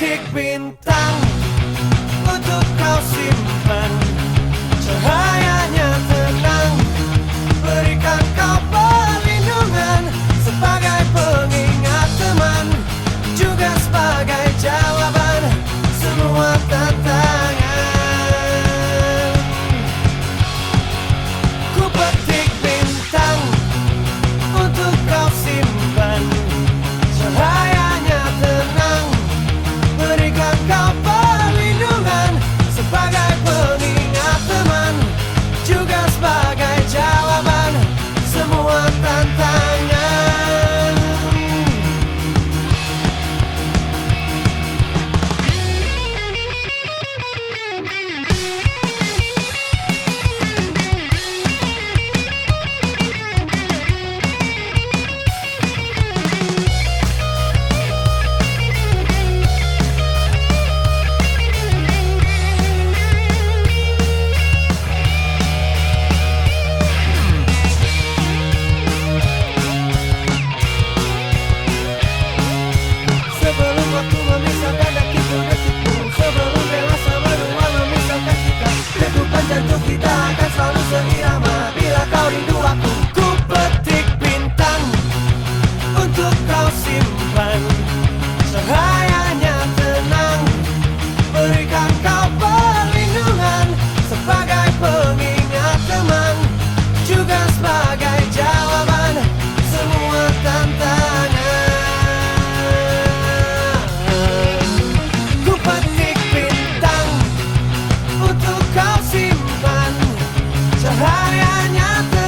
titik bintang untuk kau simpan cahaya come. simpan. Cahayanya tenang Berikan kau perlindungan Sebagai pengingat teman Juga sebagai jawaban Semua tantangan. Ku petik bintang Untuk kau simpan. Cahayanya